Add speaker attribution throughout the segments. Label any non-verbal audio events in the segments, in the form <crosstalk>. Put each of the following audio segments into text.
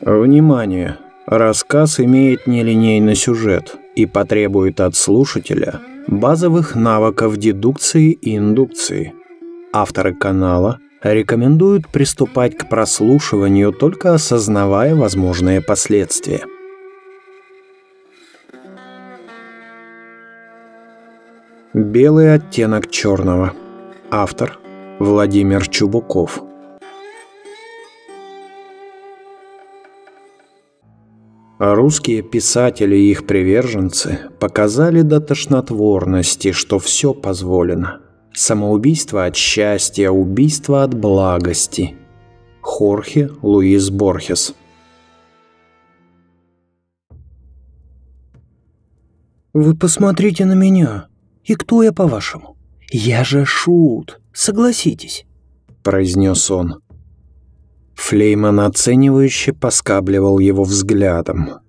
Speaker 1: Внимание! Рассказ имеет нелинейный сюжет и потребует от слушателя базовых навыков дедукции и индукции. Авторы канала рекомендуют приступать к прослушиванию, только осознавая возможные последствия. Белый оттенок черного. Автор Владимир Чубуков. Русские писатели и их приверженцы показали до тошнотворности, что все позволено. Самоубийство от счастья, убийство от благости. Хорхе Луис Борхес.
Speaker 2: «Вы посмотрите на меня. И кто я, по-вашему? Я же Шут, согласитесь», — произнес он.
Speaker 1: Флейман оценивающе поскабливал его взглядом.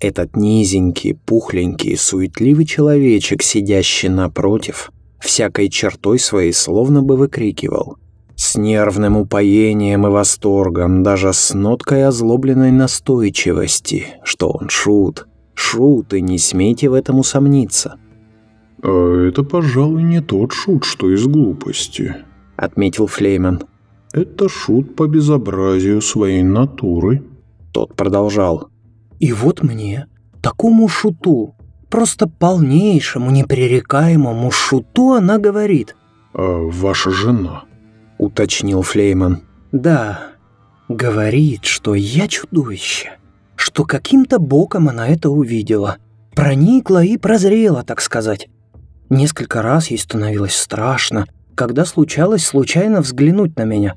Speaker 1: Этот низенький, пухленький, суетливый человечек, сидящий напротив, всякой чертой своей словно бы выкрикивал. С нервным упоением и восторгом, даже с ноткой озлобленной настойчивости, что он шут, шут, и не смейте в этом усомниться.
Speaker 3: «А это, пожалуй, не тот шут, что из глупости», — отметил Флейман. Это шут по безобразию своей натуры.
Speaker 1: Тот продолжал.
Speaker 2: И вот мне, такому шуту, просто полнейшему, непререкаемому шуту она говорит.
Speaker 3: А ваша жена?
Speaker 1: Уточнил Флейман.
Speaker 2: Да, говорит, что я чудовище, что каким-то боком она это увидела, проникла и прозрела, так сказать. Несколько раз ей становилось страшно, когда случалось случайно взглянуть на меня.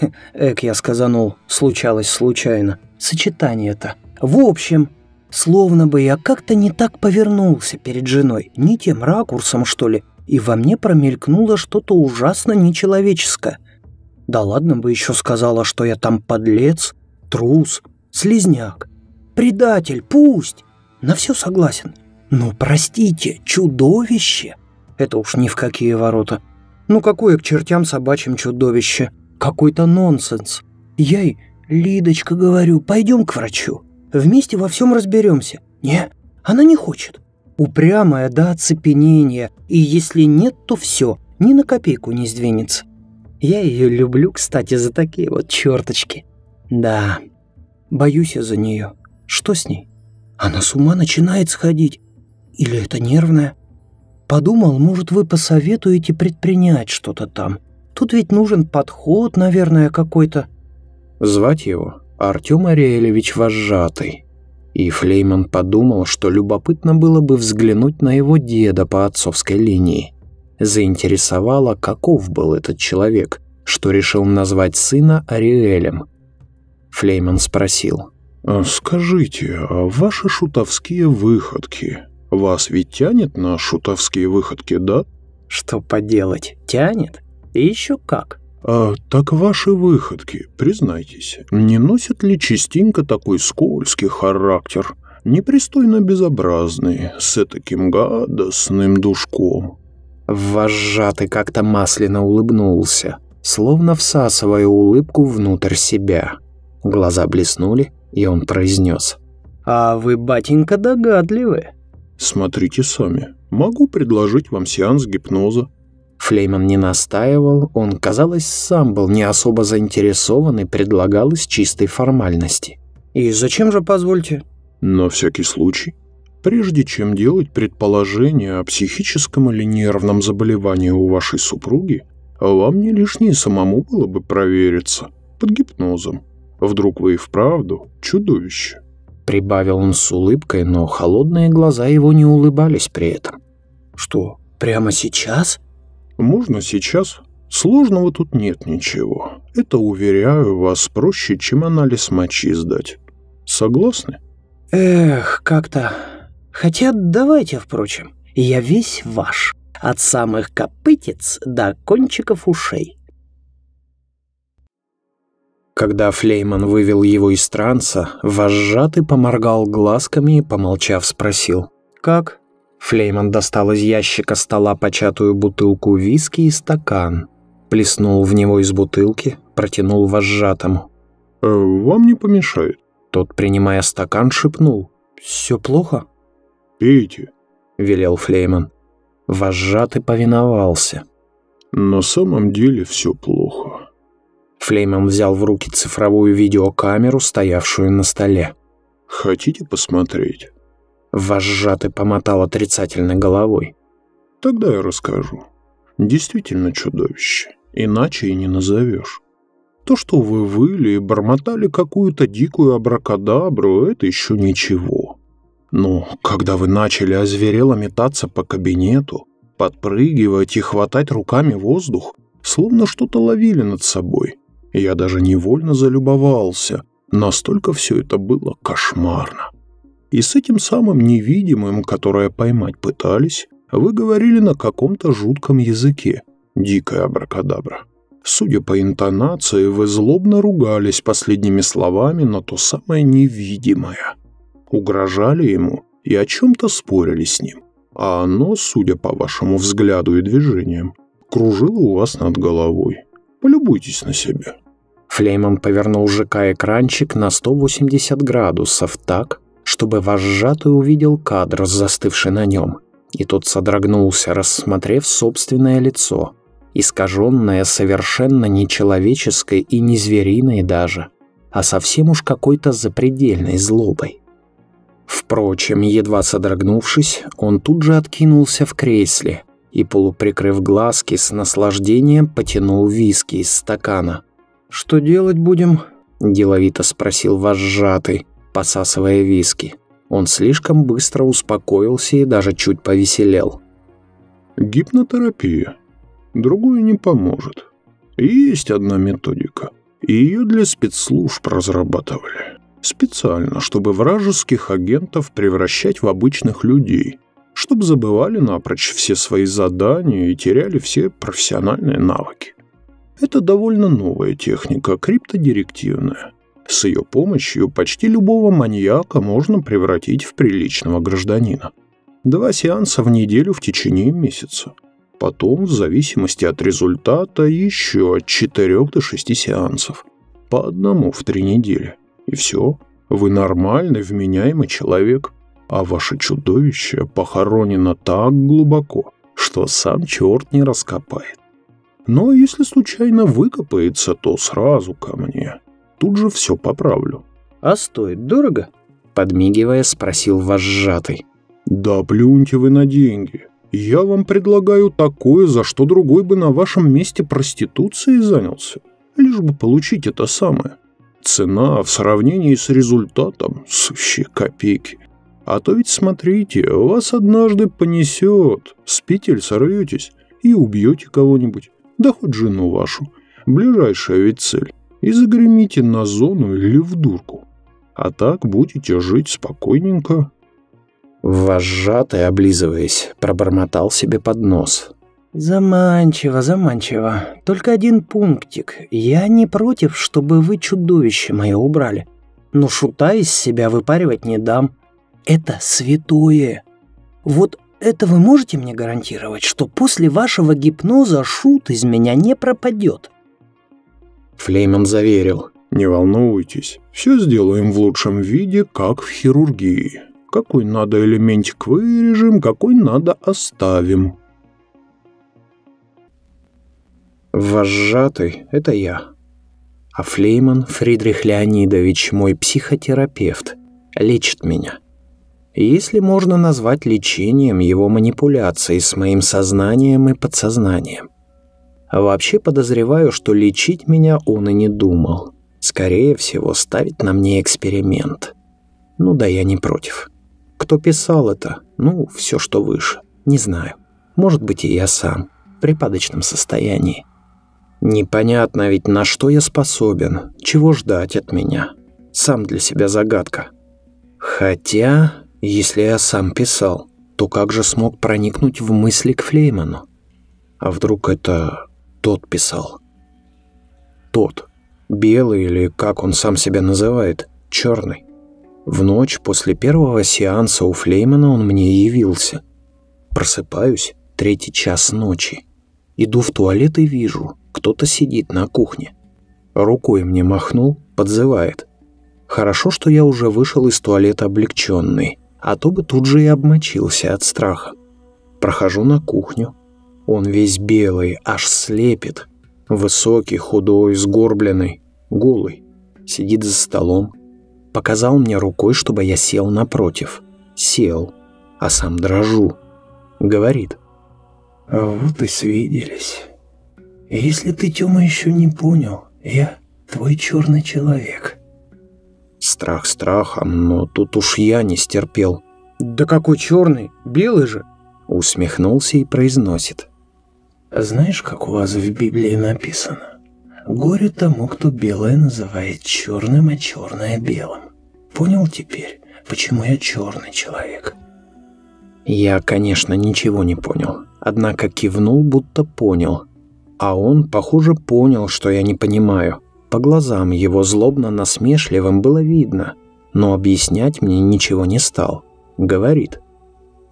Speaker 2: <laughs> Эк, я сказанул, случалось случайно. Сочетание-то. В общем, словно бы я как-то не так повернулся перед женой, не тем ракурсом, что ли, и во мне промелькнуло что-то ужасно нечеловеческое. Да ладно бы еще сказала, что я там подлец, трус, слезняк, предатель, пусть. На все согласен. Но, простите, чудовище. Это уж ни в какие ворота. Ну какое к чертям собачьим чудовище? Какой-то нонсенс. Я ей, Лидочка, говорю, пойдем к врачу. Вместе во всем разберемся. Не, она не хочет. Упрямая до оцепенения, и если нет, то все, ни на копейку не сдвинется. Я ее люблю, кстати, за такие вот черточки. Да, боюсь я за нее. Что с ней? Она с ума начинает сходить. Или это нервная? Подумал, может, вы посоветуете предпринять что-то там. Тут ведь нужен подход, наверное, какой-то.
Speaker 1: Звать его Артем Ариэлевич Вожатый. И Флейман подумал, что любопытно было бы взглянуть на его деда по отцовской линии. Заинтересовало, каков был этот человек, что решил назвать сына Ариэлем. Флейман спросил.
Speaker 3: «А «Скажите, а ваши шутовские выходки вас ведь тянет на шутовские выходки, да?
Speaker 2: Что поделать, тянет? И еще как.
Speaker 3: А так ваши выходки, признайтесь, не носят ли частенько такой скользкий характер, непристойно безобразный, с таким гадостным душком?
Speaker 1: Вожатый как-то масляно улыбнулся, словно всасывая улыбку внутрь себя. Глаза блеснули, и он произнес.
Speaker 2: «А вы, батенька, догадливы.
Speaker 3: Смотрите сами. Могу предложить вам сеанс гипноза.
Speaker 1: Флейман не настаивал, он, казалось, сам был не особо заинтересован и предлагал из чистой формальности.
Speaker 2: «И зачем же, позвольте?»
Speaker 3: «На всякий случай. Прежде чем делать предположение о психическом или нервном заболевании у вашей супруги, вам не лишнее самому было бы провериться под гипнозом. Вдруг вы и вправду чудовище».
Speaker 1: Прибавил он с улыбкой, но холодные глаза его не улыбались при этом.
Speaker 2: «Что, прямо сейчас?»
Speaker 3: «Можно сейчас. Сложного тут нет ничего. Это, уверяю вас, проще, чем анализ мочи сдать. Согласны?»
Speaker 2: «Эх, как-то... Хотя давайте, впрочем. Я весь ваш. От самых копытец до кончиков ушей.
Speaker 1: Когда Флейман вывел его из транса, вожатый поморгал глазками и, помолчав, спросил. «Как?» Флейман достал из ящика стола початую бутылку виски и стакан. Плеснул в него из бутылки, протянул вожатому.
Speaker 3: «Э, «Вам не помешает?»
Speaker 4: Тот, принимая стакан, шепнул.
Speaker 5: «Все плохо?»
Speaker 1: «Пейте», —
Speaker 4: велел Флейман. Вожатый повиновался.
Speaker 1: «На самом деле все плохо».
Speaker 4: Флейман взял в руки цифровую видеокамеру, стоявшую на столе.
Speaker 1: «Хотите посмотреть?»
Speaker 4: Вожатый помотал отрицательной головой.
Speaker 1: «Тогда я расскажу. Действительно чудовище. Иначе и не назовешь. То, что вы выли и бормотали какую-то дикую абракадабру, это еще ничего. Но когда вы начали озверело метаться по кабинету, подпрыгивать и хватать руками воздух, словно что-то ловили над собой, я даже невольно залюбовался, настолько все это было кошмарно. И с этим самым невидимым, которое поймать пытались, вы говорили на каком-то жутком языке, дикая абракадабра. Судя по интонации, вы злобно ругались последними словами на то самое невидимое. Угрожали ему и о чем-то спорили с ним. А оно, судя по вашему взгляду и движениям, кружило у вас над головой. Полюбуйтесь на себя.
Speaker 4: Флейман повернул ЖК-экранчик на 180 градусов так, чтобы вожатый увидел кадр, застывший на нем. И тот содрогнулся, рассмотрев собственное лицо, искаженное совершенно нечеловеческой и не звериной даже, а совсем уж какой-то запредельной злобой. Впрочем, едва содрогнувшись, он тут же откинулся в кресле и, полуприкрыв глазки, с наслаждением потянул виски из стакана.
Speaker 5: «Что делать будем?»
Speaker 4: – деловито спросил вожатый, посасывая виски. Он слишком быстро успокоился и даже чуть повеселел.
Speaker 1: «Гипнотерапия», другое не поможет. Есть одна методика, ее для спецслужб разрабатывали. Специально, чтобы вражеских агентов превращать в обычных людей, чтобы забывали напрочь все свои задания и теряли все профессиональные навыки. Это довольно новая техника, криптодирективная. С ее помощью почти любого маньяка можно превратить в приличного гражданина. Два сеанса в неделю в течение месяца – Потом, в зависимости от результата, еще от 4 до 6 сеансов. По одному в три недели. И все. Вы нормальный, вменяемый человек. А ваше чудовище похоронено так глубоко, что сам черт не раскопает. Но если случайно выкопается, то сразу ко мне. Тут же все поправлю.
Speaker 5: «А стоит дорого?»
Speaker 4: Подмигивая, спросил вожатый.
Speaker 1: «Да плюньте вы на деньги. Я вам предлагаю такое, за что другой бы на вашем месте проституцией занялся, лишь бы получить это самое. Цена в сравнении с результатом – сущие копейки. А то ведь смотрите, вас однажды понесет, с петель сорветесь и убьете кого-нибудь, да хоть жену вашу. Ближайшая ведь цель. И загремите на зону или в дурку. А так будете жить спокойненько,
Speaker 4: Вожатый, облизываясь, пробормотал себе под нос.
Speaker 5: «Заманчиво, заманчиво. Только один пунктик. Я не против, чтобы вы чудовище мое убрали. Но шута из себя выпаривать не дам. Это святое. Вот это вы можете мне гарантировать, что после вашего гипноза шут из меня не пропадет?»
Speaker 4: Флейман заверил.
Speaker 1: «Не волнуйтесь, все сделаем в лучшем виде, как в хирургии». Какой надо элементик вырежем, какой надо оставим.
Speaker 4: Вожатый — это я. А Флейман Фридрих Леонидович, мой психотерапевт, лечит меня. Если можно назвать лечением его манипуляции с моим сознанием и подсознанием. А вообще подозреваю, что лечить меня он и не думал. Скорее всего, ставить на мне эксперимент. Ну да, я не против. Кто писал это? Ну, все, что выше. Не знаю. Может быть, и я сам. В припадочном состоянии. Непонятно ведь, на что я способен. Чего ждать от меня. Сам для себя загадка. Хотя, если я сам писал, то как же смог проникнуть в мысли к Флейману? А вдруг это тот писал? Тот. Белый или как он сам себя называет? Черный. В ночь после первого сеанса у Флеймана он мне явился. Просыпаюсь, третий час ночи. Иду в туалет и вижу, кто-то сидит на кухне. Рукой мне махнул, подзывает.
Speaker 1: Хорошо, что я уже вышел из туалета облегченный, а то бы тут же и обмочился от страха. Прохожу на кухню. Он весь белый, аж слепит. Высокий, худой, сгорбленный, голый. Сидит за столом. Показал мне рукой, чтобы я сел напротив. Сел, а сам дрожу. Говорит.
Speaker 2: «А вот и свиделись. Если ты, Тёма, еще не понял, я твой черный человек».
Speaker 1: Страх страхом, но тут уж я не стерпел.
Speaker 2: «Да какой черный? Белый же!»
Speaker 1: Усмехнулся и произносит.
Speaker 2: «Знаешь, как у вас в Библии написано? Горе тому, кто белое называет черным, а черное белым. Понял теперь, почему я черный человек?»
Speaker 1: Я, конечно, ничего не понял, однако кивнул, будто понял. А он, похоже, понял, что я не понимаю. По глазам его злобно-насмешливым было видно, но объяснять мне ничего не стал. Говорит.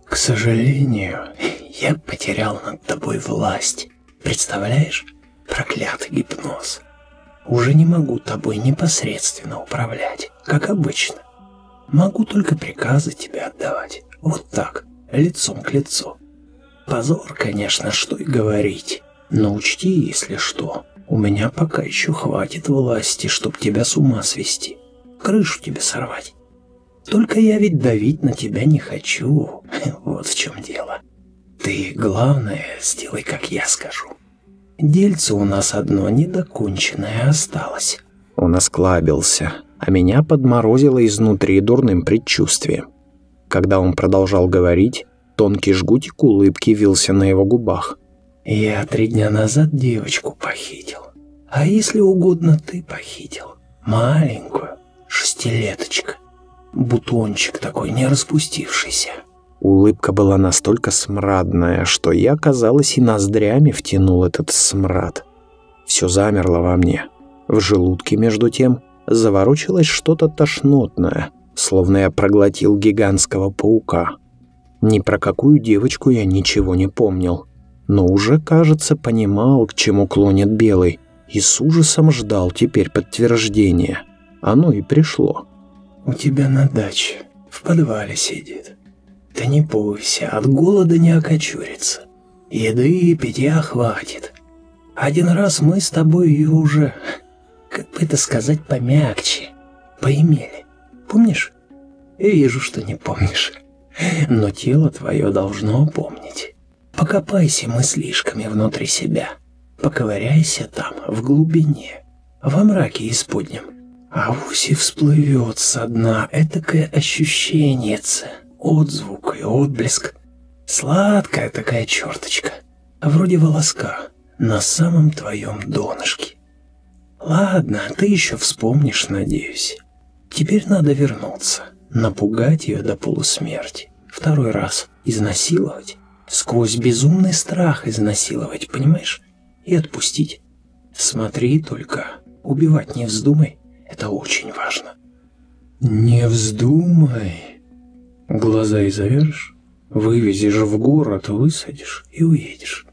Speaker 2: «К сожалению, <laughs> я потерял над тобой власть. Представляешь? Проклятый гипноз. Уже не могу тобой непосредственно управлять, как обычно. Могу только приказы тебе отдавать. Вот так, лицом к лицу. Позор, конечно, что и говорить. Но учти, если что, у меня пока еще хватит власти, чтоб тебя с ума свести, крышу тебе сорвать. Только я ведь давить на тебя не хочу, <laughs> вот в чем дело. Ты, главное, сделай, как я скажу. Дельце у нас одно недоконченное осталось.
Speaker 1: Он осклабился, а меня подморозило изнутри дурным предчувствием. Когда он продолжал говорить, тонкий жгутик улыбки вился на его губах.
Speaker 2: Я три дня назад девочку похитил. А если угодно, ты похитил. Маленькую, шестилеточка. Бутончик такой, не распустившийся.
Speaker 1: Улыбка была настолько смрадная, что я, казалось, и ноздрями втянул этот смрад. Все замерло во мне. В желудке, между тем, заворочилось что-то тошнотное, словно я проглотил гигантского паука. Ни про какую девочку я ничего не помнил но уже, кажется, понимал, к чему клонит Белый, и с ужасом ждал теперь подтверждения. Оно и пришло.
Speaker 2: «У тебя на даче, в подвале сидит. Ты не бойся, от голода не окочурится. Еды и питья хватит. Один раз мы с тобой ее уже, как бы это сказать помягче, поимели. Помнишь? Я вижу, что не помнишь. Но тело твое должно помнить. Покопайся мыслишками внутри себя. Поковыряйся там, в глубине, во мраке исподнем. А вуси всплывет со дна этакое ощущение, отзвук и отблеск. Сладкая такая черточка, вроде волоска, на самом твоем донышке. Ладно, ты еще вспомнишь, надеюсь. Теперь надо вернуться, напугать ее до полусмерти, второй раз изнасиловать сквозь безумный страх изнасиловать, понимаешь? И отпустить. Смотри только, убивать не вздумай, это очень важно. Не вздумай. Глаза и завяжешь, вывезешь в город, высадишь и уедешь.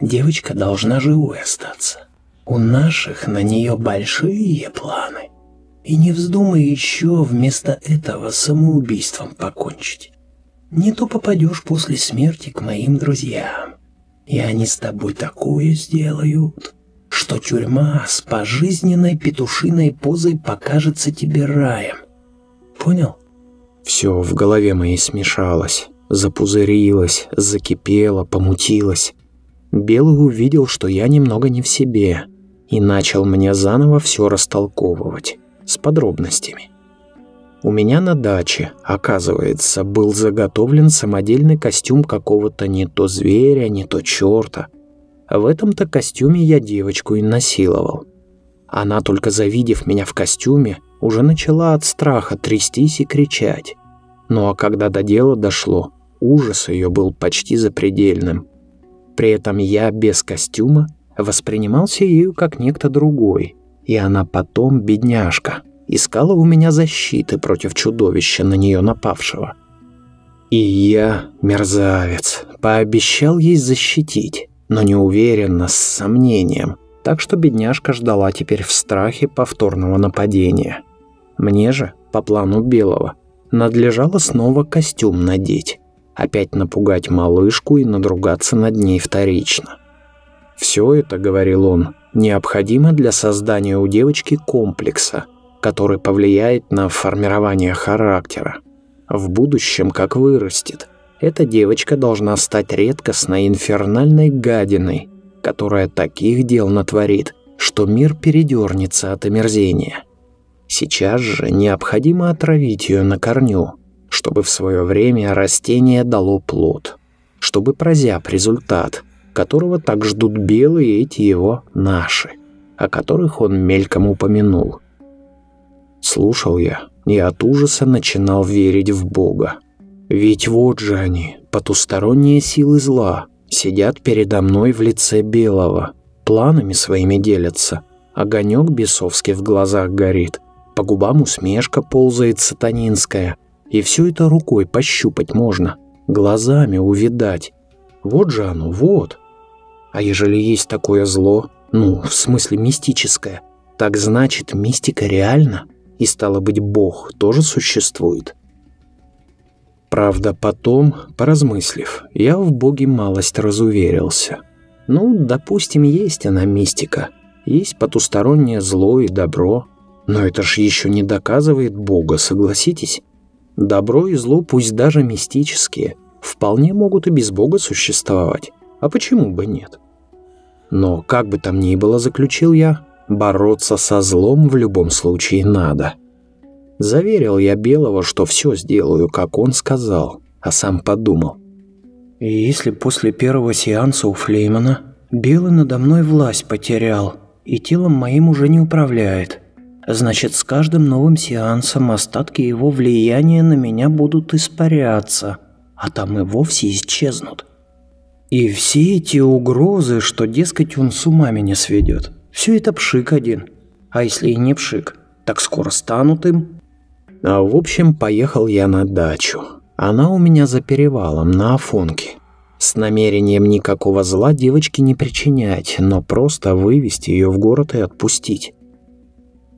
Speaker 2: Девочка должна живой остаться. У наших на нее большие планы. И не вздумай еще вместо этого самоубийством покончить. Не то попадешь после смерти к моим друзьям, и они с тобой такое сделают, что тюрьма с пожизненной петушиной позой покажется тебе раем. Понял?
Speaker 1: Все в голове моей смешалось, запузырилось, закипело, помутилось. Белый увидел, что я немного не в себе, и начал мне заново все растолковывать, с подробностями. У меня на даче, оказывается, был заготовлен самодельный костюм какого-то не то зверя, не то черта. В этом-то костюме я девочку и насиловал. Она, только завидев меня в костюме, уже начала от страха трястись и кричать. Ну а когда до дела дошло, ужас ее был почти запредельным. При этом я без костюма воспринимался ею как некто другой, и она потом бедняжка – искала у меня защиты против чудовища на нее напавшего. И я, мерзавец, пообещал ей защитить, но неуверенно, с сомнением, так что бедняжка ждала теперь в страхе повторного нападения. Мне же, по плану Белого, надлежало снова костюм надеть, опять напугать малышку и надругаться над ней вторично. «Все это, — говорил он, — необходимо для создания у девочки комплекса, который повлияет на формирование характера. В будущем, как вырастет, эта девочка должна стать редкостной инфернальной гадиной, которая таких дел натворит, что мир передернется от омерзения. Сейчас же необходимо отравить ее на корню, чтобы в свое время растение дало плод, чтобы прозяб результат, которого так ждут белые эти его наши, о которых он мельком упомянул. Слушал я и от ужаса начинал верить в Бога. Ведь вот же они, потусторонние силы зла, сидят передо мной в лице белого, планами своими делятся. Огонек бесовский в глазах горит, по губам усмешка ползает сатанинская, и все это рукой пощупать можно, глазами увидать. Вот же оно, вот. А ежели есть такое зло, ну, в смысле мистическое, так значит мистика реальна, и стало быть, Бог тоже существует. Правда, потом, поразмыслив, я в Боге малость разуверился. Ну, допустим, есть она мистика, есть потустороннее зло и добро, но это ж еще не доказывает Бога, согласитесь? Добро и зло, пусть даже мистические, вполне могут и без Бога существовать. А почему бы нет? Но, как бы там ни было, заключил я, бороться со злом в любом случае надо. Заверил я Белого, что все сделаю, как он сказал, а сам подумал.
Speaker 2: И если после первого сеанса у Флеймана Белый надо мной власть потерял и телом моим уже не управляет, значит, с каждым новым сеансом остатки его влияния на меня будут испаряться, а там и вовсе исчезнут. И все эти угрозы, что, дескать, он с ума меня сведет, все это пшик один. А если и не пшик, так скоро станут им.
Speaker 1: А в общем, поехал я на дачу. Она у меня за перевалом, на Афонке. С намерением никакого зла девочке не причинять, но просто вывести ее в город и отпустить.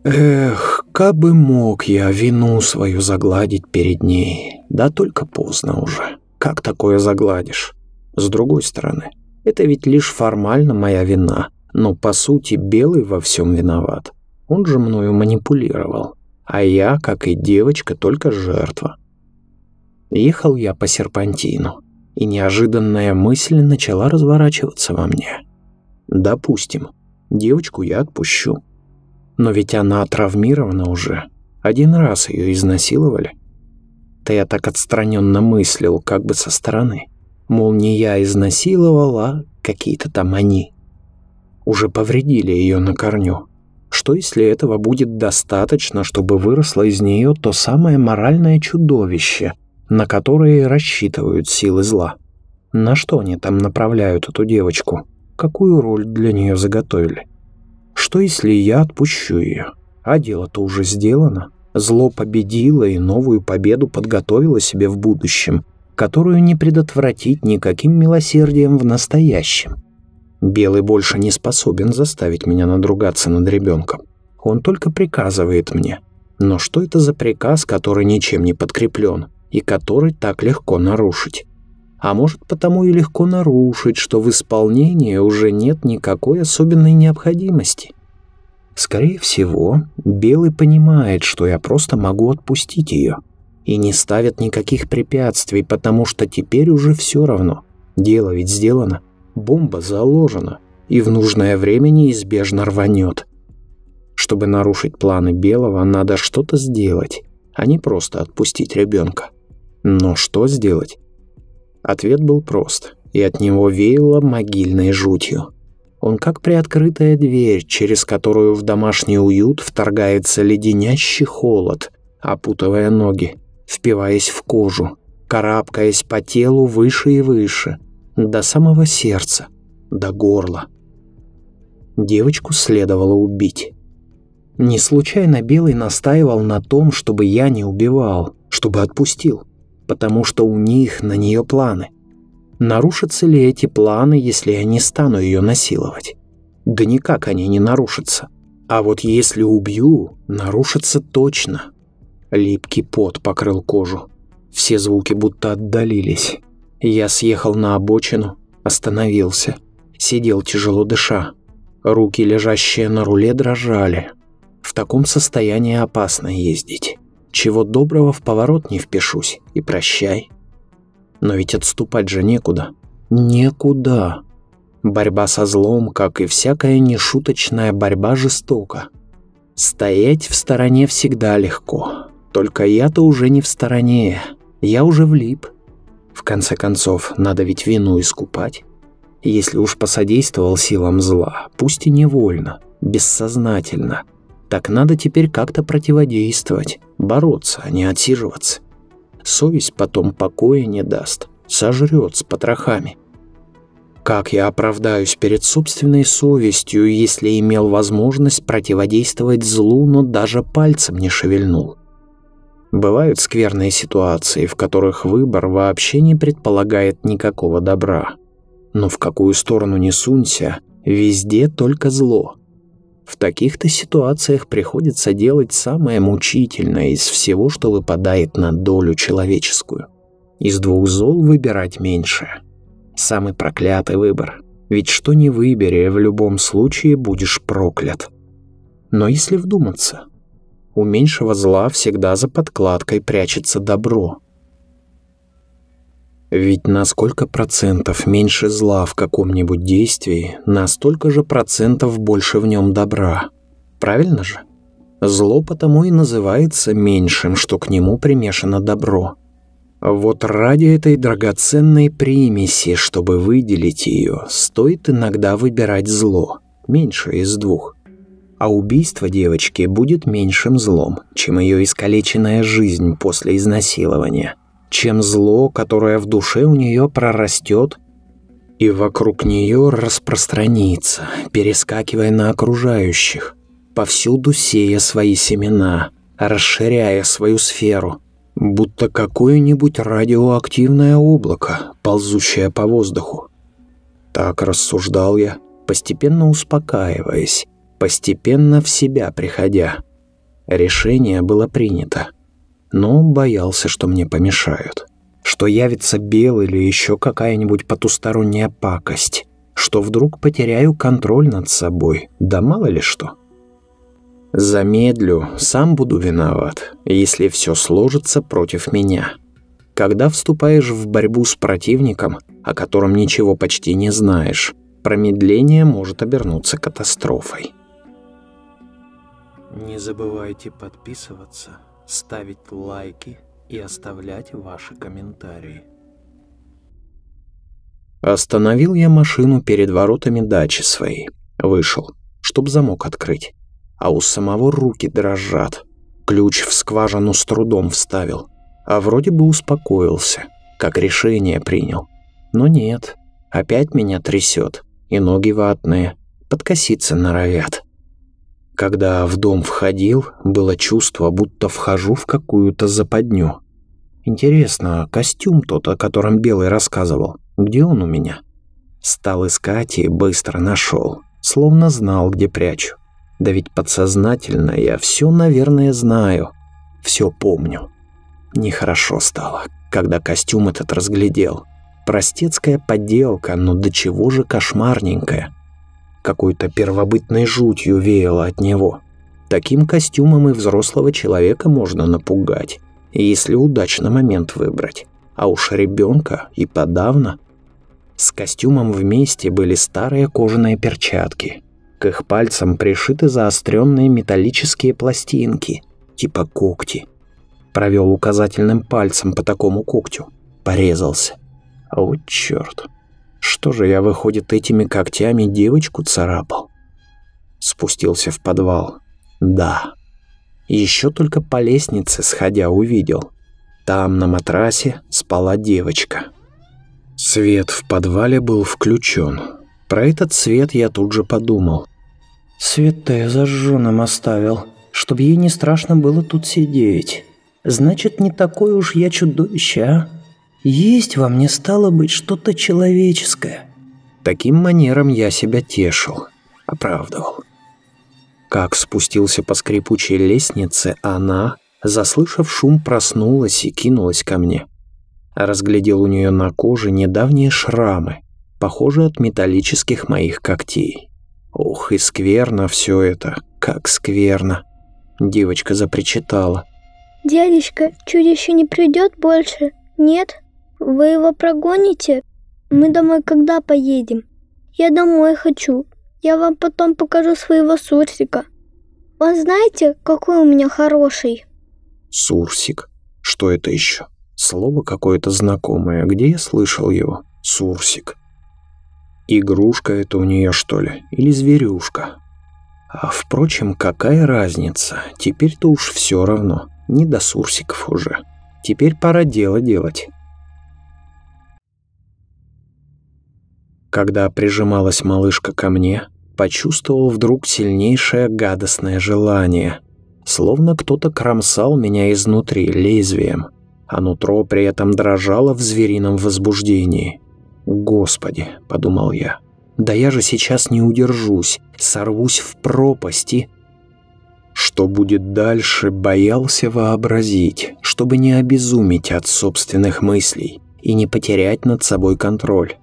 Speaker 1: Эх, как бы мог я вину свою загладить перед ней. Да только поздно уже. Как такое загладишь? С другой стороны, это ведь лишь формально моя вина, но по сути Белый во всем виноват. Он же мною манипулировал, а я, как и девочка, только жертва. Ехал я по серпантину, и неожиданная мысль начала разворачиваться во мне. Допустим, девочку я отпущу. Но ведь она травмирована уже. Один раз ее изнасиловали. Да я так отстраненно мыслил, как бы со стороны. Мол, не я изнасиловал, а какие-то там они. Уже повредили ее на корню. Что если этого будет достаточно, чтобы выросло из нее то самое моральное чудовище, на которое рассчитывают силы зла? На что они там направляют эту девочку? Какую роль для нее заготовили? Что если я отпущу ее? А дело-то уже сделано. Зло победило и новую победу подготовило себе в будущем – которую не предотвратить никаким милосердием в настоящем. Белый больше не способен заставить меня надругаться над ребенком. Он только приказывает мне. Но что это за приказ, который ничем не подкреплен и который так легко нарушить? А может, потому и легко нарушить, что в исполнении уже нет никакой особенной необходимости? Скорее всего, Белый понимает, что я просто могу отпустить ее – и не ставят никаких препятствий, потому что теперь уже все равно. Дело ведь сделано, бомба заложена, и в нужное время неизбежно рванет. Чтобы нарушить планы Белого, надо что-то сделать, а не просто отпустить ребенка. Но что сделать? Ответ был прост, и от него веяло могильной жутью. Он как приоткрытая дверь, через которую в домашний уют вторгается леденящий холод, опутывая ноги впиваясь в кожу, карабкаясь по телу выше и выше, до самого сердца, до горла. Девочку следовало убить. Не случайно Белый настаивал на том, чтобы я не убивал, чтобы отпустил, потому что у них на нее планы. Нарушатся ли эти планы, если я не стану ее насиловать? Да никак они не нарушатся. А вот если убью, нарушится точно. Липкий пот покрыл кожу. Все звуки будто отдалились. Я съехал на обочину, остановился. Сидел тяжело дыша. Руки, лежащие на руле, дрожали. В таком состоянии опасно ездить. Чего доброго в поворот не впишусь. И прощай. Но ведь отступать же некуда. Некуда. Борьба со злом, как и всякая нешуточная борьба, жестока. Стоять в стороне всегда легко. Только я-то уже не в стороне. Я уже влип. В конце концов, надо ведь вину искупать. Если уж посодействовал силам зла, пусть и невольно, бессознательно, так надо теперь как-то противодействовать, бороться, а не отсиживаться. Совесть потом покоя не даст, сожрет с потрохами. Как я оправдаюсь перед собственной совестью, если имел возможность противодействовать злу, но даже пальцем не шевельнул? Бывают скверные ситуации, в которых выбор вообще не предполагает никакого добра. Но в какую сторону не сунься, везде только зло. В таких-то ситуациях приходится делать самое мучительное из всего, что выпадает на долю человеческую. Из двух зол выбирать меньше. Самый проклятый выбор. Ведь что не выбери, в любом случае будешь проклят. Но если вдуматься, у меньшего зла всегда за подкладкой прячется добро. Ведь на сколько процентов меньше зла в каком-нибудь действии, на столько же процентов больше в нем добра. Правильно же? Зло потому и называется меньшим, что к нему примешано добро. Вот ради этой драгоценной примеси, чтобы выделить ее, стоит иногда выбирать зло, меньше из двух. А убийство девочки будет меньшим злом, чем ее искалеченная жизнь после изнасилования, чем зло, которое в душе у нее прорастет и вокруг нее распространится, перескакивая на окружающих, повсюду сея свои семена, расширяя свою сферу, будто какое-нибудь радиоактивное облако, ползущее по воздуху. Так рассуждал я, постепенно успокаиваясь, постепенно в себя приходя. Решение было принято, но боялся, что мне помешают, что явится бел или еще какая-нибудь потусторонняя пакость, что вдруг потеряю контроль над собой, да мало ли что. Замедлю, сам буду виноват, если все сложится против меня. Когда вступаешь в борьбу с противником, о котором ничего почти не знаешь, промедление может обернуться катастрофой. Не забывайте подписываться, ставить лайки и оставлять ваши комментарии. Остановил я машину перед воротами дачи своей. Вышел, чтоб замок открыть. А у самого руки дрожат. Ключ в скважину с трудом вставил. А вроде бы успокоился, как решение принял. Но нет, опять меня трясет, и ноги ватные, подкоситься норовят. Когда в дом входил, было чувство, будто вхожу в какую-то западню. Интересно, костюм тот, о котором Белый рассказывал, где он у меня? Стал искать и быстро нашел, словно знал, где прячу. Да ведь подсознательно я все, наверное, знаю, все помню. Нехорошо стало, когда костюм этот разглядел. Простецкая подделка, но до чего же кошмарненькая какой-то первобытной жутью веяло от него. Таким костюмом и взрослого человека можно напугать, если удачно момент выбрать. А уж ребенка и подавно. С костюмом вместе были старые кожаные перчатки. К их пальцам пришиты заостренные металлические пластинки, типа когти. Провел указательным пальцем по такому когтю. Порезался. А вот черт. Что же я, выходит, этими когтями девочку царапал? Спустился в подвал. Да. Еще только по лестнице, сходя, увидел. Там на матрасе спала девочка. Свет в подвале был включен. Про этот свет я тут же подумал.
Speaker 2: Свет-то я зажженным оставил, чтобы ей не страшно было тут сидеть. Значит, не такое уж я чудовище, а? Есть во мне стало быть что-то человеческое.
Speaker 1: Таким манером я себя тешил, оправдывал. Как спустился по скрипучей лестнице, она, заслышав шум, проснулась и кинулась ко мне. Разглядел у нее на коже недавние шрамы, похожие от металлических моих когтей. Ух, и скверно все это, как скверно. Девочка запричитала.
Speaker 6: «Дядечка, чудище не придет больше? Нет? Вы его прогоните? Мы домой когда поедем? Я домой хочу. Я вам потом покажу своего Сурсика. Он знаете, какой у меня хороший?»
Speaker 1: Сурсик? Что это еще? Слово какое-то знакомое. Где я слышал его? Сурсик. Игрушка это у нее, что ли? Или зверюшка? А впрочем, какая разница? Теперь-то уж все равно. Не до сурсиков уже. Теперь пора дело делать. Когда прижималась малышка ко мне, почувствовал вдруг сильнейшее гадостное желание. Словно кто-то кромсал меня изнутри лезвием, а нутро при этом дрожало в зверином возбуждении. «Господи», — подумал я, — «да я же сейчас не удержусь, сорвусь в пропасти». Что будет дальше, боялся вообразить, чтобы не обезумить от собственных мыслей и не потерять над собой контроль.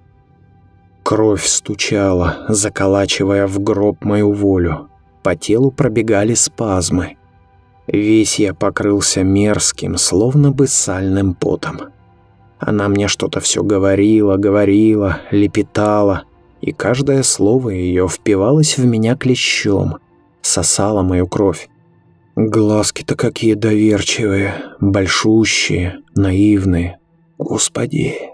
Speaker 1: Кровь стучала, заколачивая в гроб мою волю. По телу пробегали спазмы. Весь я покрылся мерзким, словно бы сальным потом. Она мне что-то все говорила, говорила, лепетала, и каждое слово ее впивалось в меня клещом, сосало мою кровь. Глазки-то какие доверчивые, большущие, наивные. Господи.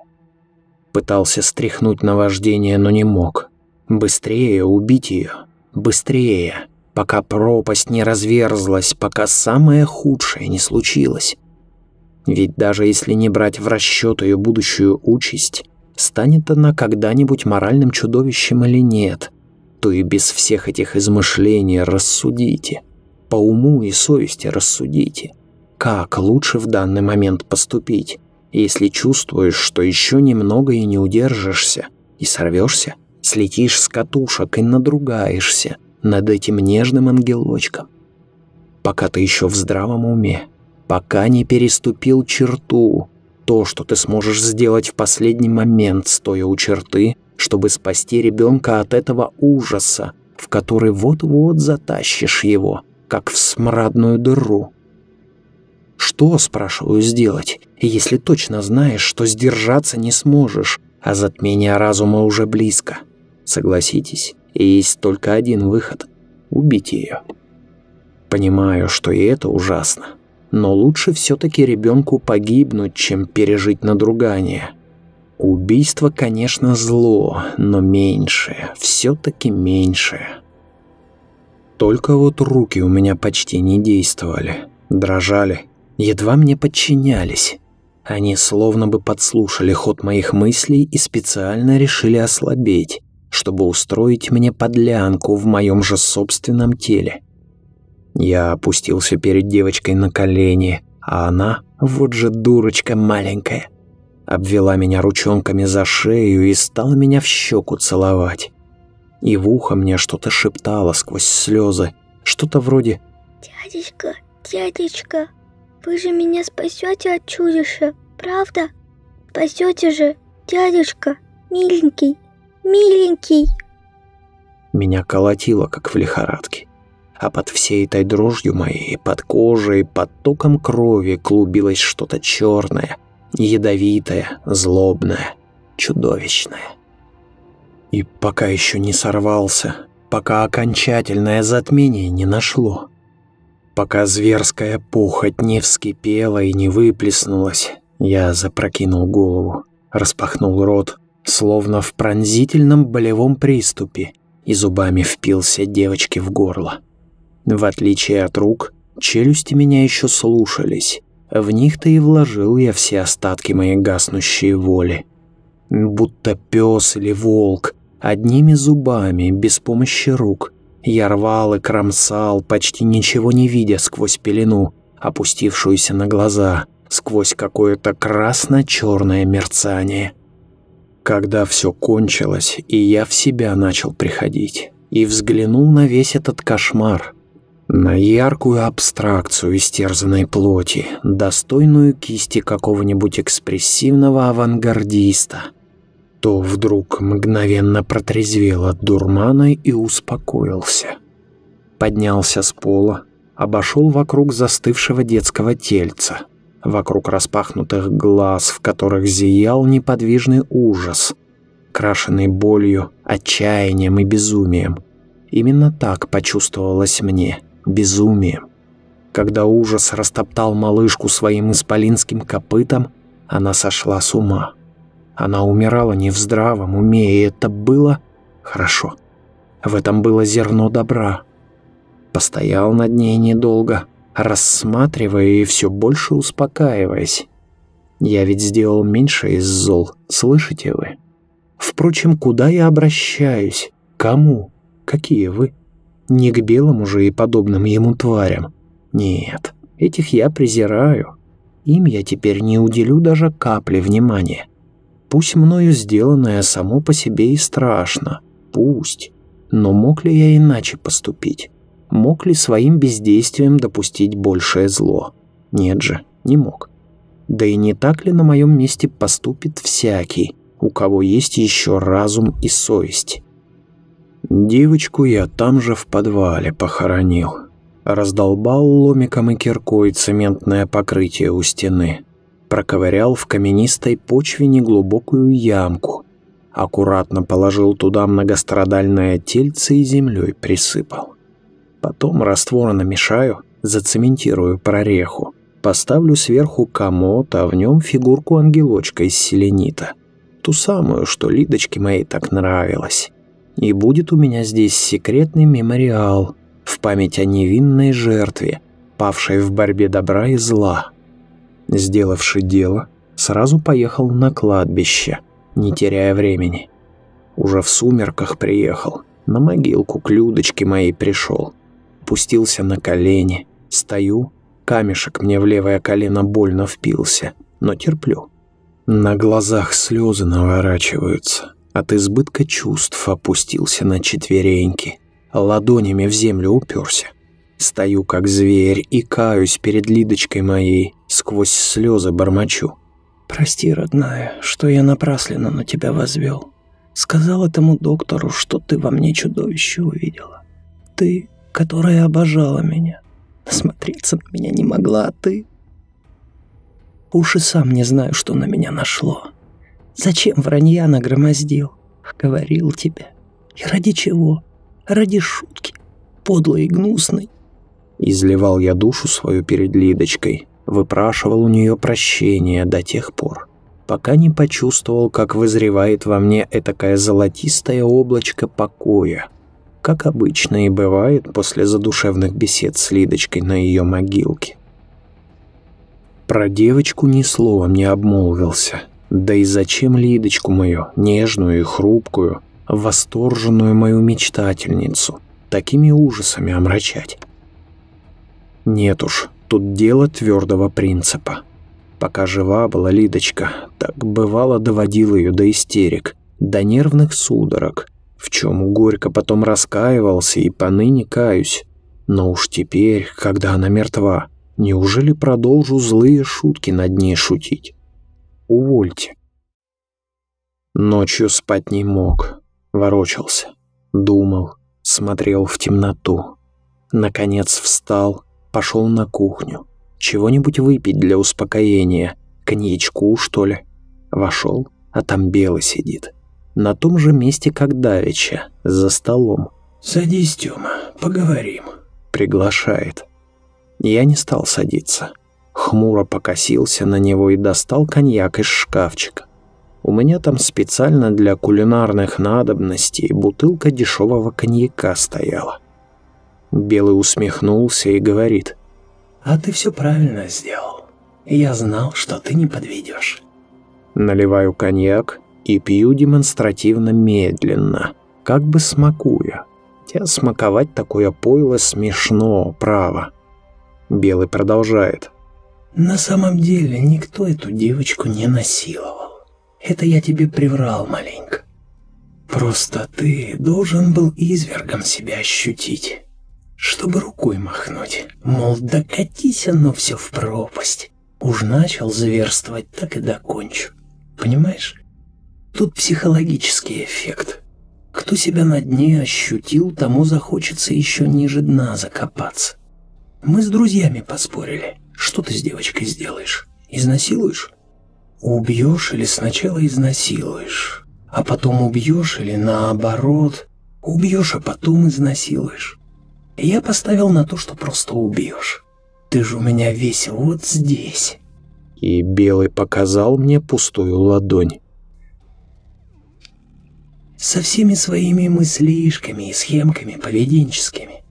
Speaker 1: Пытался стряхнуть наваждение, но не мог. Быстрее убить ее. Быстрее. Пока пропасть не разверзлась, пока самое худшее не случилось. Ведь даже если не брать в расчет ее будущую участь, станет она когда-нибудь моральным чудовищем или нет, то и без всех этих измышлений рассудите. По уму и совести рассудите. Как лучше в данный момент поступить, если чувствуешь, что еще немного и не удержишься, и сорвешься, слетишь с катушек и надругаешься над этим нежным ангелочком. Пока ты еще в здравом уме, пока не переступил черту. То, что ты сможешь сделать в последний момент, стоя у черты, чтобы спасти ребенка от этого ужаса, в который вот-вот затащишь его, как в смрадную дыру. Что, спрашиваю, сделать, если точно знаешь, что сдержаться не сможешь, а затмение разума уже близко? Согласитесь, есть только один выход – убить ее. Понимаю, что и это ужасно но лучше все-таки ребенку погибнуть, чем пережить надругание. Убийство, конечно, зло, но меньшее, все-таки меньшее. Только вот руки у меня почти не действовали, дрожали, едва мне подчинялись. Они словно бы подслушали ход моих мыслей и специально решили ослабеть, чтобы устроить мне подлянку в моем же собственном теле. Я опустился перед девочкой на колени, а она, вот же дурочка маленькая, обвела меня ручонками за шею и стала меня в щеку целовать. И в ухо мне что-то шептало сквозь слезы, что-то вроде
Speaker 6: «Дядечка, дядечка, вы же меня спасете от чудища, правда? Спасете же, дядечка, миленький, миленький».
Speaker 1: Меня колотило, как в лихорадке а под всей этой дрожью моей, под кожей, под током крови клубилось что-то черное, ядовитое, злобное, чудовищное. И пока еще не сорвался, пока окончательное затмение не нашло, пока зверская похоть не вскипела и не выплеснулась, я запрокинул голову, распахнул рот, словно в пронзительном болевом приступе, и зубами впился девочке в горло. В отличие от рук, челюсти меня еще слушались. В них-то и вложил я все остатки моей гаснущей воли. Будто пес или волк, одними зубами, без помощи рук. Я рвал и кромсал, почти ничего не видя сквозь пелену, опустившуюся на глаза, сквозь какое-то красно-черное мерцание. Когда все кончилось, и я в себя начал приходить, и взглянул на весь этот кошмар – на яркую абстракцию истерзанной плоти, достойную кисти какого-нибудь экспрессивного авангардиста, то вдруг мгновенно протрезвел от дурмана и успокоился. Поднялся с пола, обошел вокруг застывшего детского тельца, вокруг распахнутых глаз, в которых зиял неподвижный ужас, крашенный болью, отчаянием и безумием. Именно так почувствовалось мне, безумием. Когда ужас растоптал малышку своим исполинским копытом, она сошла с ума. Она умирала не в здравом уме, и это было хорошо. В этом было зерно добра. Постоял над ней недолго, рассматривая и все больше успокаиваясь. Я ведь сделал меньше из зол, слышите вы? Впрочем, куда я обращаюсь? Кому? Какие вы? Не к белому же и подобным ему тварям. Нет, этих я презираю. Им я теперь не уделю даже капли внимания. Пусть мною сделанное само по себе и страшно. Пусть. Но мог ли я иначе поступить? Мог ли своим бездействием допустить большее зло? Нет же, не мог. Да и не так ли на моем месте поступит всякий, у кого есть еще разум и совесть? Девочку я там же в подвале похоронил. Раздолбал ломиком и киркой цементное покрытие у стены. Проковырял в каменистой почве неглубокую ямку. Аккуратно положил туда многострадальное тельце и землей присыпал. Потом раствор намешаю, зацементирую прореху. Поставлю сверху комод, а в нем фигурку ангелочка из селенита. Ту самую, что Лидочке моей так нравилась. И будет у меня здесь секретный мемориал в память о невинной жертве, павшей в борьбе добра и зла. Сделавши дело, сразу поехал на кладбище, не теряя времени. Уже в сумерках приехал, на могилку к Людочке моей пришел опустился на колени. Стою, камешек мне в левое колено больно впился, но терплю. На глазах слезы наворачиваются. От избытка чувств опустился на четвереньки. Ладонями в землю уперся. Стою как зверь и каюсь перед Лидочкой моей, сквозь слезы бормочу.
Speaker 2: «Прости, родная, что я напрасленно на тебя возвел. Сказал этому доктору, что ты во мне чудовище увидела. Ты которая обожала меня. Насмотреться на меня не могла, а ты... Уж сам не знаю, что на меня нашло. Зачем вранья нагромоздил? Говорил тебе. И ради чего? Ради шутки. Подлой и гнусной.
Speaker 1: Изливал я душу свою перед Лидочкой, выпрашивал у нее прощения до тех пор, пока не почувствовал, как вызревает во мне этакое золотистое облачко покоя, как обычно и бывает после задушевных бесед с Лидочкой на ее могилке. Про девочку ни словом не обмолвился. Да и зачем Лидочку мою, нежную и хрупкую, восторженную мою мечтательницу, такими ужасами омрачать? Нет уж, тут дело твердого принципа. Пока жива была Лидочка, так бывало доводил ее до истерик, до нервных судорог, в чем горько потом раскаивался и поныне каюсь. Но уж теперь, когда она мертва, неужели продолжу злые шутки над ней шутить? Увольте. Ночью спать не мог, ворочался, думал, смотрел в темноту. Наконец встал, пошел на кухню. Чего-нибудь выпить для успокоения, коньячку, что ли. Вошел, а там белый сидит на том же месте, как Давича, за столом.
Speaker 2: «Садись, Тёма, поговорим», —
Speaker 1: приглашает. Я не стал садиться. Хмуро покосился на него и достал коньяк из шкафчика. У меня там специально для кулинарных надобностей бутылка дешевого коньяка стояла. Белый усмехнулся и говорит.
Speaker 2: «А ты все правильно сделал. Я знал, что ты не подведешь».
Speaker 1: Наливаю коньяк, и пью демонстративно медленно, как бы смакуя. Хотя смаковать такое пойло смешно, право. Белый продолжает.
Speaker 2: На самом деле никто эту девочку не насиловал. Это я тебе приврал маленько. Просто ты должен был извергом себя ощутить.
Speaker 1: Чтобы рукой махнуть. Мол, докатись оно все в пропасть. Уж начал зверствовать, так и докончу. Понимаешь? Тут психологический эффект. Кто себя на дне ощутил, тому захочется еще ниже дна закопаться. Мы с друзьями поспорили. Что ты с девочкой сделаешь? Изнасилуешь? Убьешь или сначала изнасилуешь, а потом убьешь или наоборот, убьешь, а потом изнасилуешь. Я поставил на то, что просто убьешь. Ты же у меня весь вот здесь.
Speaker 7: И Белый показал мне пустую ладонь.
Speaker 1: Со всеми своими мыслишками и схемками поведенческими.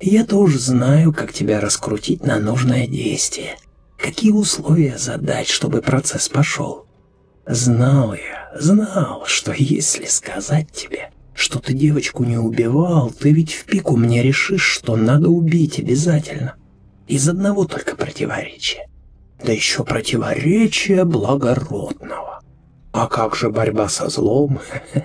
Speaker 1: Я тоже знаю, как тебя раскрутить на нужное действие. Какие условия задать, чтобы процесс пошел. Знал я, знал, что если сказать тебе, что ты девочку не убивал, ты ведь в пику мне решишь, что надо убить обязательно. Из одного только противоречия. Да еще противоречия благородного. А как же борьба со злом? <laughs>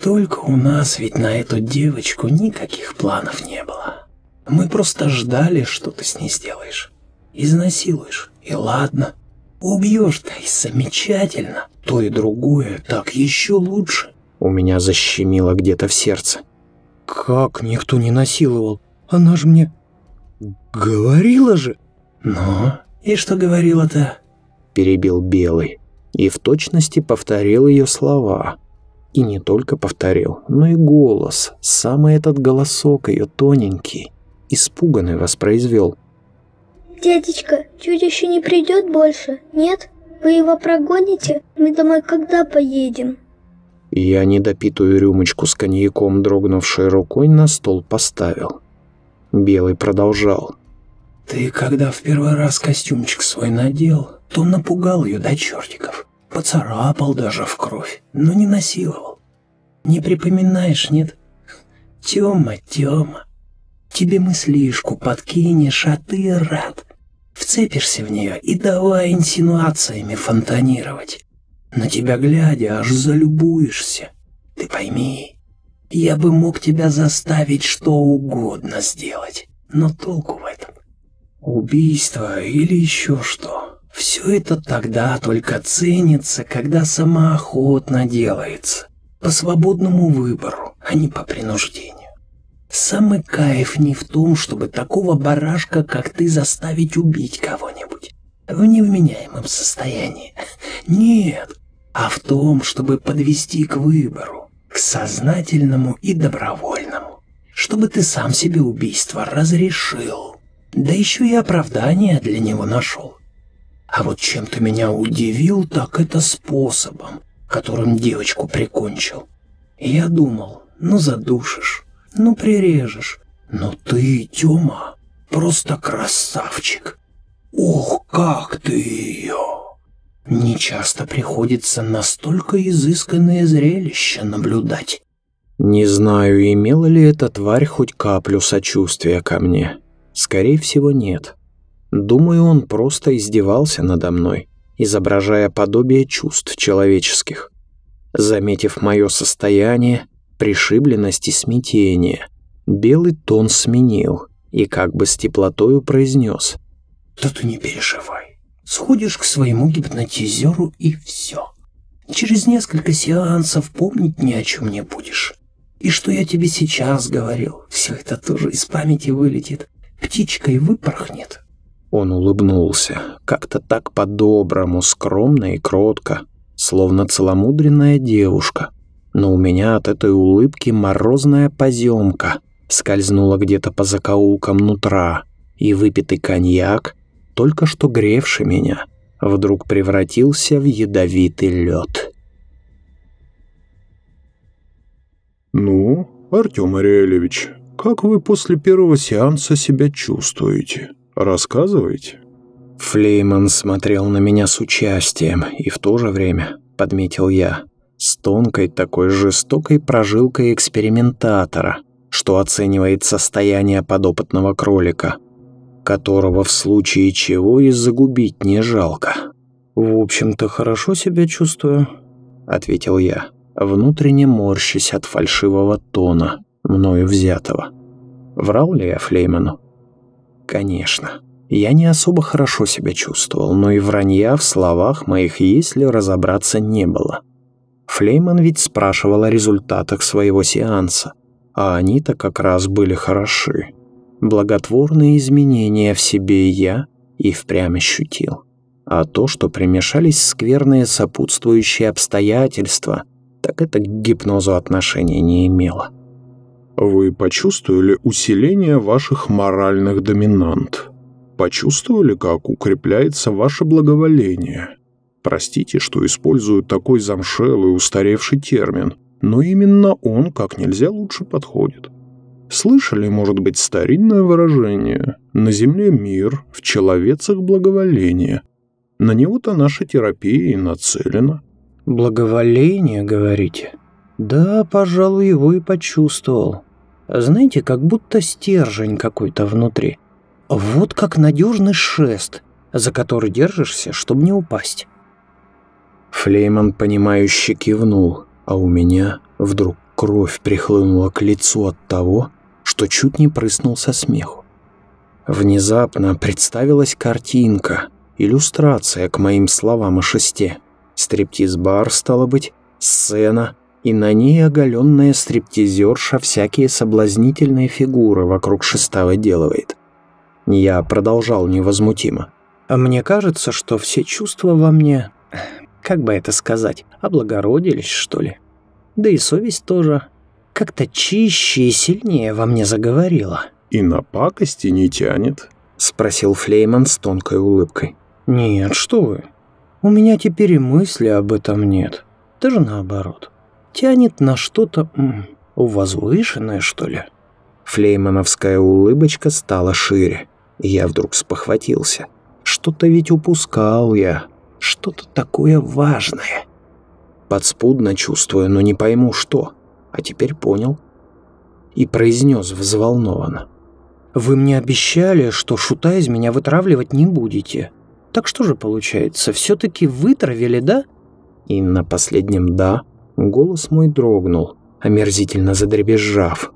Speaker 1: Только у нас ведь на эту девочку никаких планов не было. Мы просто ждали, что ты с ней сделаешь. Изнасилуешь, и ладно. Убьешь-то и замечательно. То и другое так еще лучше.
Speaker 7: У меня защемило где-то в сердце.
Speaker 1: Как никто не насиловал? Она же мне... Говорила же. Ну, и что говорила-то?
Speaker 7: Перебил Белый. И в точности повторил ее слова. И не только повторил, но и голос, самый этот голосок ее тоненький, испуганный воспроизвел.
Speaker 6: «Дядечка, чудище не придет больше, нет? Вы его прогоните? Мы домой когда поедем?»
Speaker 7: Я недопитую рюмочку с коньяком, дрогнувшей рукой, на стол поставил. Белый продолжал.
Speaker 1: «Ты когда в первый раз костюмчик свой надел, то напугал ее до чертиков. Поцарапал даже в кровь, но не насиловал. Не припоминаешь, нет? Тёма, Тёма, тебе мыслишку подкинешь, а ты рад. Вцепишься в нее и давай инсинуациями фонтанировать. На тебя глядя, аж залюбуешься. Ты пойми, я бы мог тебя заставить что угодно сделать, но толку в этом. Убийство или еще что. Все это тогда только ценится, когда самоохотно делается, по свободному выбору, а не по принуждению. Самый кайф не в том, чтобы такого барашка, как ты, заставить убить кого-нибудь в невменяемом состоянии. Нет, а в том, чтобы подвести к выбору, к сознательному и добровольному, чтобы ты сам себе убийство разрешил, да еще и оправдание для него нашел. А вот чем ты меня удивил, так это способом, которым девочку прикончил. Я думал, ну задушишь, ну прирежешь, но ты, Тёма, просто красавчик. Ох, как ты ее! Не часто приходится настолько изысканное зрелище наблюдать.
Speaker 7: Не знаю, имела ли эта тварь хоть каплю сочувствия ко мне. Скорее всего, нет. Думаю, он просто издевался надо мной, изображая подобие чувств человеческих. Заметив мое состояние, пришибленность и смятение, белый тон сменил и как бы с теплотою произнес.
Speaker 1: «Да ты не переживай. Сходишь к своему гипнотизеру и все. Через несколько сеансов помнить ни о чем не будешь. И что я тебе сейчас говорил, все это тоже из памяти вылетит, птичкой выпорхнет».
Speaker 7: Он улыбнулся, как-то так по-доброму, скромно и кротко, словно целомудренная девушка. Но у меня от этой улыбки морозная поземка скользнула где-то по закоулкам нутра, и выпитый коньяк, только что гревший меня, вдруг превратился в ядовитый лед.
Speaker 8: «Ну, Артем Ариэлевич, как вы после первого сеанса себя чувствуете?» Рассказывайте».
Speaker 7: Флейман смотрел на меня с участием, и в то же время, подметил я, с тонкой такой жестокой прожилкой экспериментатора, что оценивает состояние подопытного кролика, которого в случае чего и загубить не жалко. «В общем-то, хорошо себя чувствую», — ответил я, внутренне морщась от фальшивого тона, мною взятого.
Speaker 9: Врал ли я Флейману? Конечно. Я не особо хорошо себя чувствовал, но и вранья в словах моих, если разобраться, не было. Флейман ведь спрашивал о результатах своего сеанса, а они-то как раз были хороши. Благотворные изменения в себе я и впрямь ощутил. А то, что примешались скверные сопутствующие обстоятельства, так это к гипнозу отношения не имело.
Speaker 1: Вы почувствовали усиление ваших моральных доминант? Почувствовали, как укрепляется ваше благоволение? Простите, что использую такой замшелый устаревший термин, но именно он как нельзя лучше подходит. Слышали, может быть, старинное выражение «на земле мир, в человецах благоволение». На него-то наша терапия и нацелена.
Speaker 10: «Благоволение, говорите?» «Да, пожалуй, его и почувствовал. Знаете, как будто стержень какой-то внутри. Вот как надежный шест, за который держишься, чтобы не упасть».
Speaker 9: Флейман, понимающе кивнул, а у меня вдруг кровь прихлынула к лицу от того, что чуть не прыснул со смеху. Внезапно представилась картинка, иллюстрация к моим словам о шесте. Стриптиз-бар, стало быть, сцена, и на ней оголенная стриптизерша всякие соблазнительные фигуры вокруг шеста выделывает. Я продолжал невозмутимо.
Speaker 10: А мне кажется, что все чувства во мне, как бы это сказать, облагородились, что ли. Да и совесть тоже как-то чище и сильнее во мне заговорила.
Speaker 1: «И на пакости не тянет?»
Speaker 9: — спросил Флейман с тонкой улыбкой.
Speaker 10: «Нет, что вы. У меня теперь и мысли об этом нет. Даже наоборот. Тянет на что-то возвышенное, что ли?»
Speaker 9: Флеймановская улыбочка стала шире. Я вдруг спохватился. Что-то ведь упускал я. Что-то такое важное. Подспудно чувствую, но не пойму, что а теперь понял. И произнес взволнованно.
Speaker 10: «Вы мне обещали, что шута из меня вытравливать не будете. Так что же получается, все-таки вытравили, да?»
Speaker 9: И на последнем «да» голос мой дрогнул, омерзительно задребезжав.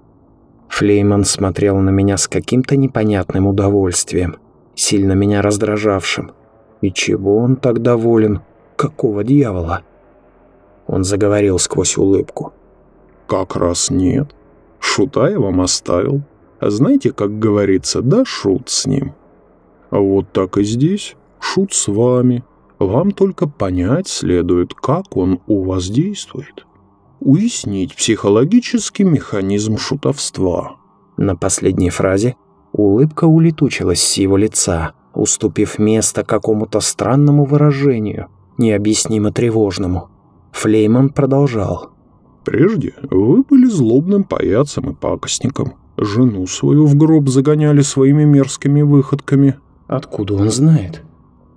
Speaker 9: Флейман смотрел на меня с каким-то непонятным удовольствием, сильно меня раздражавшим. И чего он так доволен? Какого дьявола? Он заговорил сквозь улыбку.
Speaker 1: Как раз нет. Шута я вам оставил. А знаете, как говорится, да шут с ним. Вот так и здесь. Шут с вами. Вам только понять следует, как он у вас действует. Уяснить психологический механизм шутовства.
Speaker 9: На последней фразе улыбка улетучилась с его лица, уступив место какому-то странному выражению, необъяснимо тревожному. Флейман продолжал.
Speaker 1: Прежде вы были злобным паяцем и пакостником. Жену свою в гроб загоняли своими мерзкими выходками.
Speaker 10: Откуда он знает?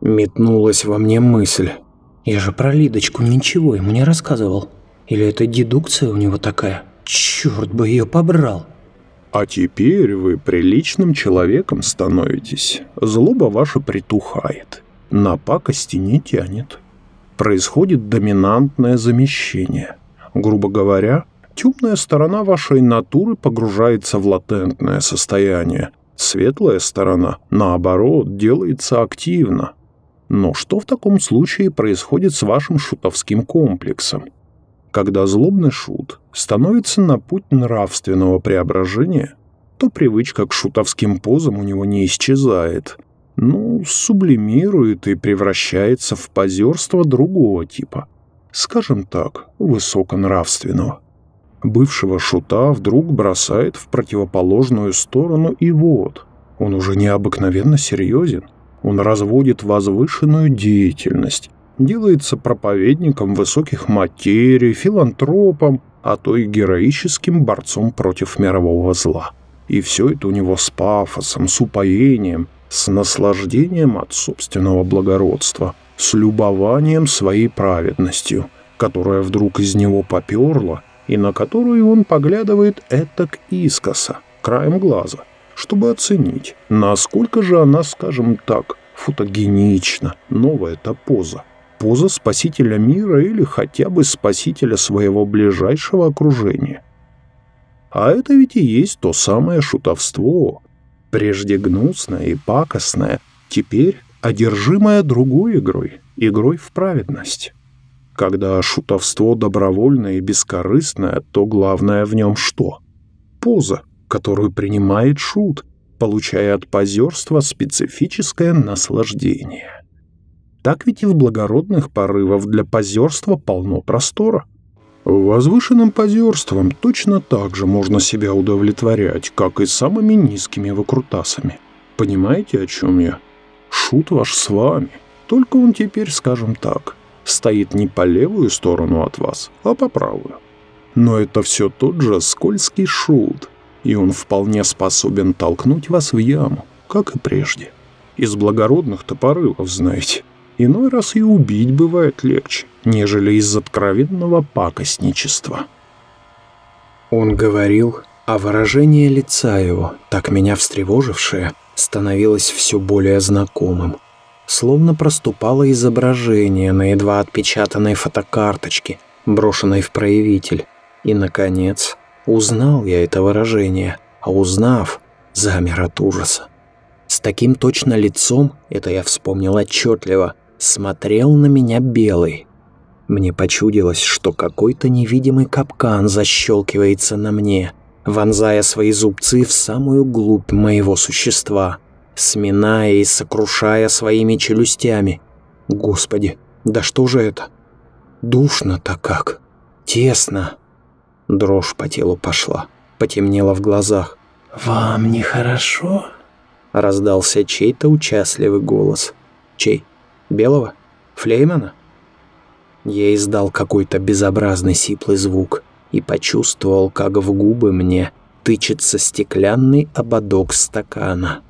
Speaker 9: Метнулась во мне мысль.
Speaker 10: Я же про Лидочку ничего ему не рассказывал. Или это дедукция у него такая? Черт бы ее побрал.
Speaker 1: А теперь вы приличным человеком становитесь. Злоба ваша притухает. На пакости не тянет. Происходит доминантное замещение – Грубо говоря, темная сторона вашей натуры погружается в латентное состояние. Светлая сторона, наоборот, делается активно. Но что в таком случае происходит с вашим шутовским комплексом? Когда злобный шут становится на путь нравственного преображения, то привычка к шутовским позам у него не исчезает, но сублимирует и превращается в позерство другого типа – скажем так, высоконравственного. Бывшего шута вдруг бросает в противоположную сторону, и вот, он уже необыкновенно серьезен. Он разводит возвышенную деятельность, делается проповедником высоких материй, филантропом, а то и героическим борцом против мирового зла. И все это у него с пафосом, с упоением, с наслаждением от собственного благородства – с любованием своей праведностью, которая вдруг из него поперла и на которую он поглядывает этак искоса, краем глаза, чтобы оценить, насколько же она, скажем так, фотогенична, новая эта поза. Поза спасителя мира или хотя бы спасителя своего ближайшего окружения.
Speaker 3: А это ведь и есть то самое шутовство, прежде гнусное и пакостное, теперь одержимое другой игрой, игрой в праведность. Когда шутовство добровольное и бескорыстное, то главное в нем что? Поза, которую принимает шут, получая от позерства специфическое наслаждение. Так ведь и в благородных порывах для позерства полно простора. Возвышенным позерством точно так же можно себя удовлетворять, как и самыми низкими выкрутасами. Понимаете, о чем я? Шут ваш с вами, только он теперь, скажем так, стоит не по левую сторону от вас, а по правую. Но это все тот же скользкий шут, и он вполне способен толкнуть вас в яму, как и прежде. Из благородных-то порывов, знаете. Иной раз и убить бывает легче, нежели из откровенного пакостничества.
Speaker 1: Он говорил, а выражение лица его, так меня встревожившее, становилось все более знакомым. Словно проступало изображение на едва отпечатанной фотокарточке, брошенной в проявитель. И, наконец, узнал я это выражение, а узнав, замер от ужаса. С таким точно лицом, это я вспомнил отчетливо, смотрел на меня белый. Мне почудилось, что какой-то невидимый капкан защелкивается на мне, вонзая свои зубцы в самую глубь моего существа, сминая и сокрушая своими челюстями. Господи, да что же это? Душно-то как, тесно. Дрожь по телу пошла, потемнело в глазах.
Speaker 2: «Вам нехорошо?»
Speaker 1: — раздался чей-то участливый голос. «Чей?» Белого? Флеймана? Я издал какой-то безобразный сиплый звук и почувствовал, как в губы мне тычется стеклянный ободок стакана.